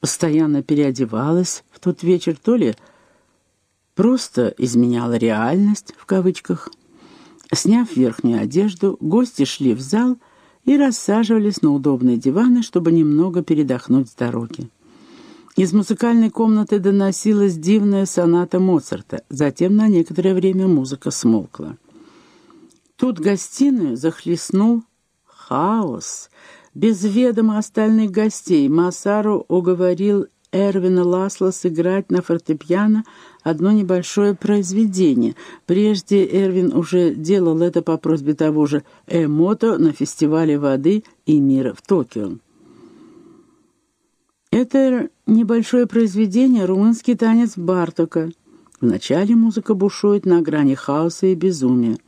постоянно переодевалась в тот вечер, то ли просто изменяла реальность, в кавычках. Сняв верхнюю одежду, гости шли в зал и рассаживались на удобные диваны, чтобы немного передохнуть с дороги. Из музыкальной комнаты доносилась дивная соната Моцарта. Затем на некоторое время музыка смолкла. Тут гостиную захлестнул хаос. Без ведома остальных гостей Масару уговорил Эрвина Ласла сыграть на фортепиано одно небольшое произведение. Прежде Эрвин уже делал это по просьбе того же Эмото на фестивале воды и мира в Токио. Это небольшое произведение — румынский танец Бартока. Вначале музыка бушует на грани хаоса и безумия.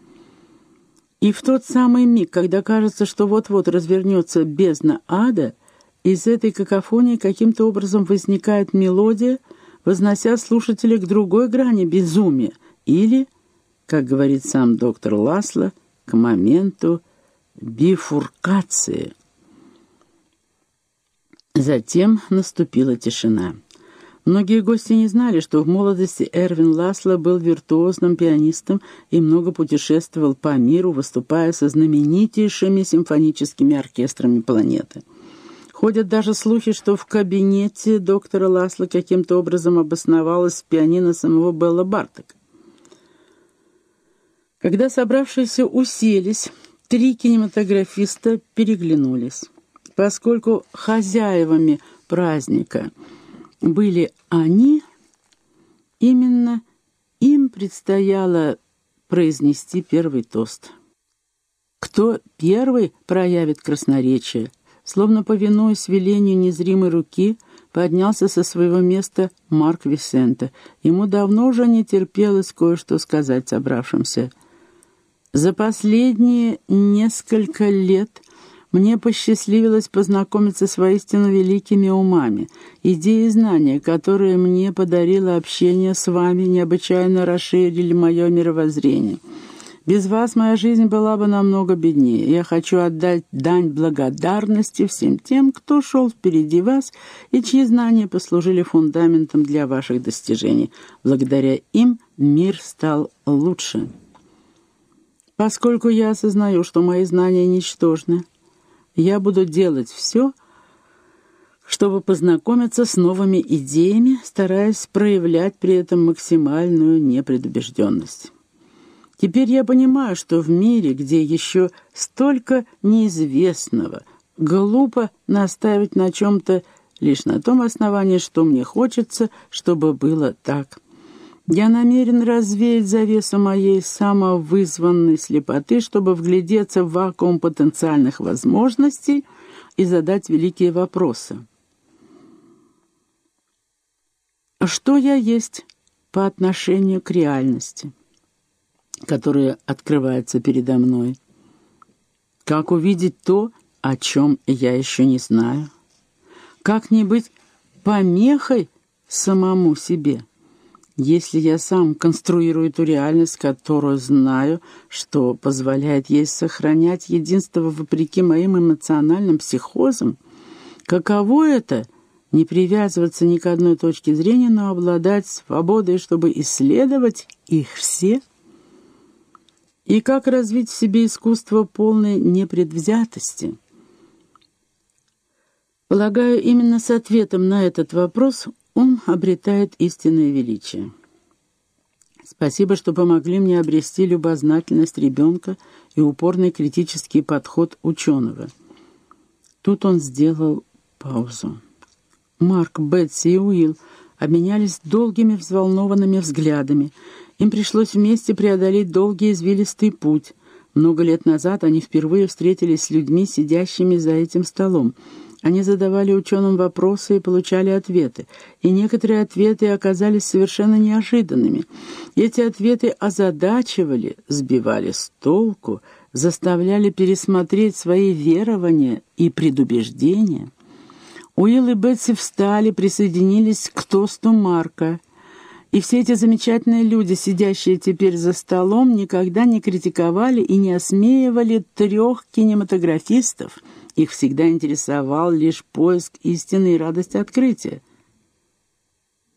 И в тот самый миг, когда кажется, что вот-вот развернется бездна ада, из этой какофонии каким-то образом возникает мелодия, вознося слушателя к другой грани безумия, или, как говорит сам доктор Ласло, к моменту бифуркации. Затем наступила тишина. Многие гости не знали, что в молодости Эрвин Ласло был виртуозным пианистом и много путешествовал по миру, выступая со знаменитейшими симфоническими оркестрами планеты. Ходят даже слухи, что в кабинете доктора Ласло каким-то образом обосновалась пианино самого Белла Бартека. Когда собравшиеся уселись, три кинематографиста переглянулись. Поскольку хозяевами праздника – были они, именно им предстояло произнести первый тост. Кто первый проявит красноречие, словно повинуясь велению незримой руки, поднялся со своего места Марк Висента. Ему давно уже не терпелось кое-что сказать собравшимся. За последние несколько лет мне посчастливилось познакомиться с воистину великими умами. Идеи и знания, которые мне подарило общение с вами, необычайно расширили мое мировоззрение. Без вас моя жизнь была бы намного беднее. Я хочу отдать дань благодарности всем тем, кто шел впереди вас и чьи знания послужили фундаментом для ваших достижений. Благодаря им мир стал лучше. Поскольку я осознаю, что мои знания ничтожны, я буду делать все, чтобы познакомиться с новыми идеями, стараясь проявлять при этом максимальную непредубежденность. Теперь я понимаю, что в мире, где еще столько неизвестного, глупо настаивать на чем-то лишь на том основании, что мне хочется, чтобы было так. Я намерен развеять завесу моей самовызванной слепоты, чтобы вглядеться в вакуум потенциальных возможностей и задать великие вопросы. Что я есть по отношению к реальности, которая открывается передо мной? Как увидеть то, о чем я еще не знаю? Как не быть помехой самому себе?» Если я сам конструирую ту реальность, которую знаю, что позволяет ей сохранять единство вопреки моим эмоциональным психозам, каково это — не привязываться ни к одной точке зрения, но обладать свободой, чтобы исследовать их все? И как развить в себе искусство полной непредвзятости? Полагаю, именно с ответом на этот вопрос ум обретает истинное величие. Спасибо, что помогли мне обрести любознательность ребенка и упорный критический подход ученого. Тут он сделал паузу. Марк, Бетси и Уилл обменялись долгими взволнованными взглядами. Им пришлось вместе преодолеть долгий извилистый путь. Много лет назад они впервые встретились с людьми, сидящими за этим столом. Они задавали ученым вопросы и получали ответы, и некоторые ответы оказались совершенно неожиданными. Эти ответы озадачивали, сбивали с толку, заставляли пересмотреть свои верования и предубеждения. Уилл и Бетси встали, присоединились к тосту Марка — и все эти замечательные люди, сидящие теперь за столом, никогда не критиковали и не осмеивали трех кинематографистов, Их всегда интересовал лишь поиск истины и радость открытия.